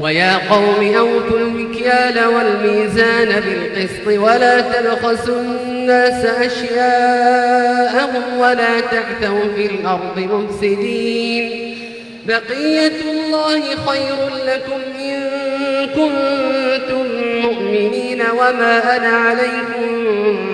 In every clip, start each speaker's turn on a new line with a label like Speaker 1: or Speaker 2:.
Speaker 1: ويا قوم أوفوا المكيال والميزان بالقسط ولا تبخسوا الناس أشياءهم ولا تعثوا في الأرض مفسدين. بقية الله خير لكم إن كنتم مؤمنين وما أنا عليكم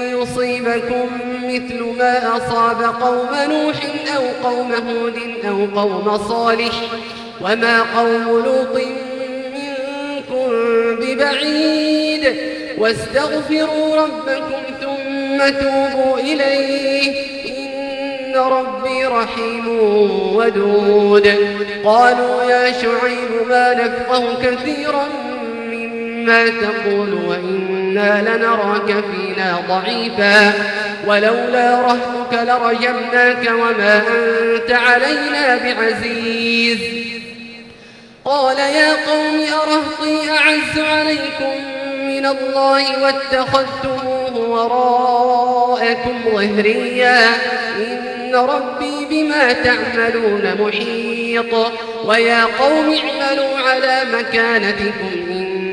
Speaker 1: يصيبكم مثل ما أصاب قوم نوح أو قوم هود أو قوم صالح وما قوم لوط منكم ببعيد واستغفروا ربكم ثم توبوا إليه إن ربي رحيم ودود. قالوا يا شعيب ما نفقه كثيرا مما تقول وإنا لنراك فينا ضعيفا. ولولا رهتك لرجمناك وما أنت علينا بعزيز. قال يا قوم أرهطي أعز عليكم من الله واتخذتموه وراءكم ظهريا. إن ربي بما تعملون محيط. ويا قوم اعملوا على مكانتكم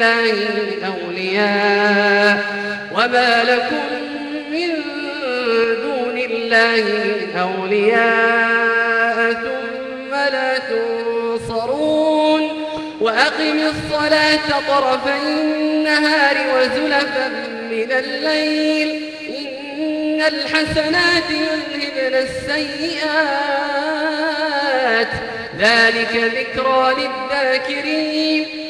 Speaker 1: من دون الله أولياء وما لكم الله أولياء ثم لا تنصرون وأقم الصلاة طرفي النهار وزلفا من الليل إن الحسنات يذهبن السيئات ذلك ذكرى للذاكرين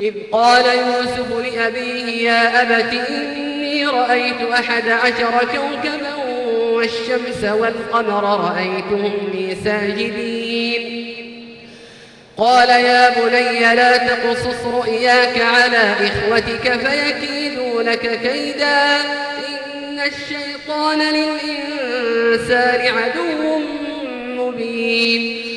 Speaker 1: إذ قال يوسف لأبيه يا أبت إني رأيت أحد عشر كوكبا والشمس والقمر رأيتهم لي ساجدين. قال يا بني لا تقصص رؤياك على إخوتك فيكيدوا لك كيدا. إن الشيطان للإنسان عدو مبين.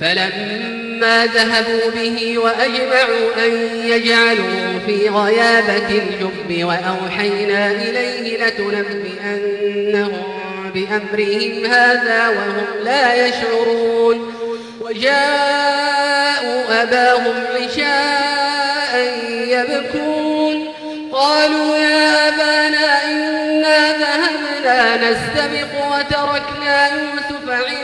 Speaker 1: فلما ذهبوا به وأجمعوا أن يجعلوا في غيابة الجب وأوحينا إليه لتنبئنهم بأمرهم هذا وهم لا يشعرون. وجاءوا أباهم عشاء يبكون. قالوا يا أبانا إنا ذهبنا نستبق وتركنا يوسف عند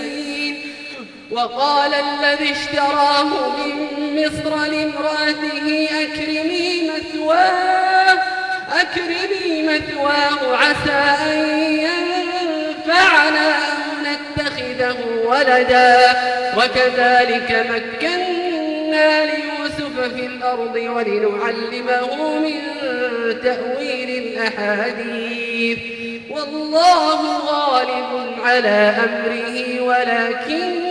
Speaker 1: وقال الذي اشتراه من مصر لامرأته أكرمي مثواه أكرمي مثواه عسى أن ينفعنا أو نتخذه ولدا. وكذلك مكنا ليوسف في الأرض ولنعلمه من تأويل الأحاديث. والله غالب على أمره ولكن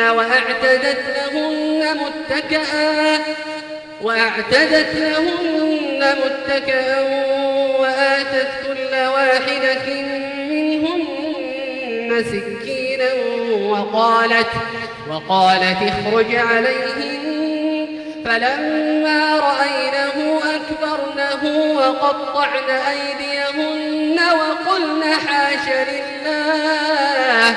Speaker 1: وأعتدت لهن متكئا وأعتدت لهن متكئا وآتت كل واحدة منهن سكينا وقالت وقالت اخرج عليهن. فلما رأينه أكبرنه وقطعن أيديهن وقلن حاش لله.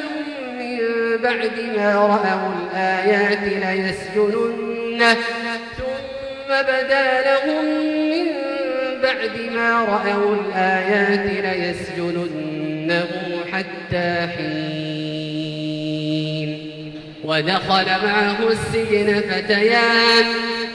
Speaker 1: بعد ما رأوا الآيات ليسجننه ثم بدا لهم من بعد ما رأوا الآيات ليسجننه حتى حين. ودخل معه السجن فتيان.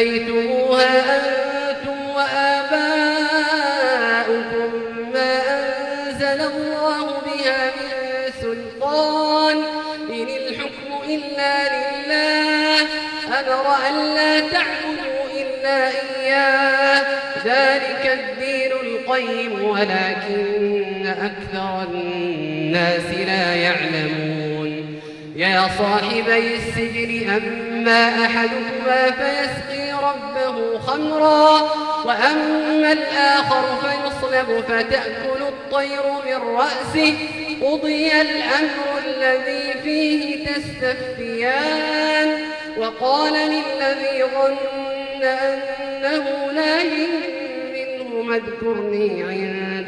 Speaker 1: أنتم وآباؤكم ما أنزل الله بها من سلطان إن الحكم إلا لله أمر أن لا تعبدوا إلا إياه ذلك الدين القيم ولكن أكثر الناس لا يعلمون يا صاحبي السجن أما أحدكما فيسقي خمرا وأما الآخر فيصلب فتأكل الطير من رأسه. قضي الأمر الذي فيه تستفتيان. وقال للذي ظن أنه لا منه اذكرني عند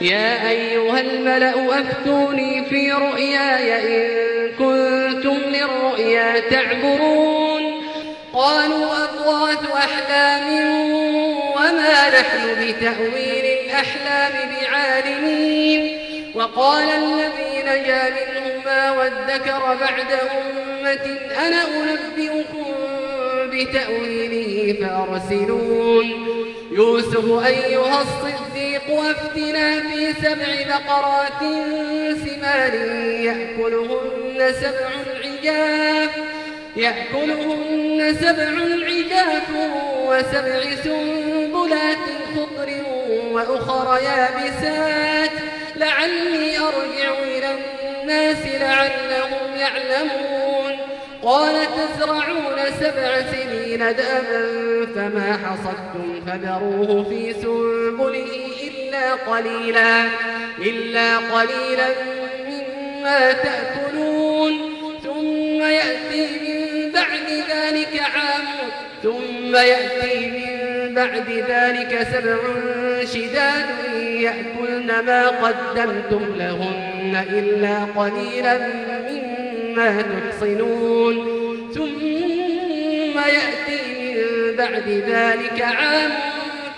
Speaker 1: يا أيها الملأ أفتوني في رؤياي إن كنتم للرؤيا تعبرون. قالوا أضغاث أحلام وما نحن بتأويل الأحلام بعالمين. وقال الذي نجا منهما وادكر بعد أمة أنا أنبئكم بتأويله فأرسلون. يوسف أيها الصديق وافتنا في سبع بقرات سمان يأكلهن سبع عجاف يأكلهن سبع عجاف وسبع سنبلات خضر وأخر يابسات. لعلي أرجع إلى الناس لعلهم يعلمون. قال تزرعون سبع سنين دأبا فما حصدتم فذروه في سنبله. إلا قليلا إلا قليلا مما تأكلون. ثم يأتي من بعد ذلك عام ثم يأتي من بعد ذلك سبع شداد يأكلن ما قدمتم لهن إلا قليلا مما تحصنون. ثم يأتي من بعد ذلك عام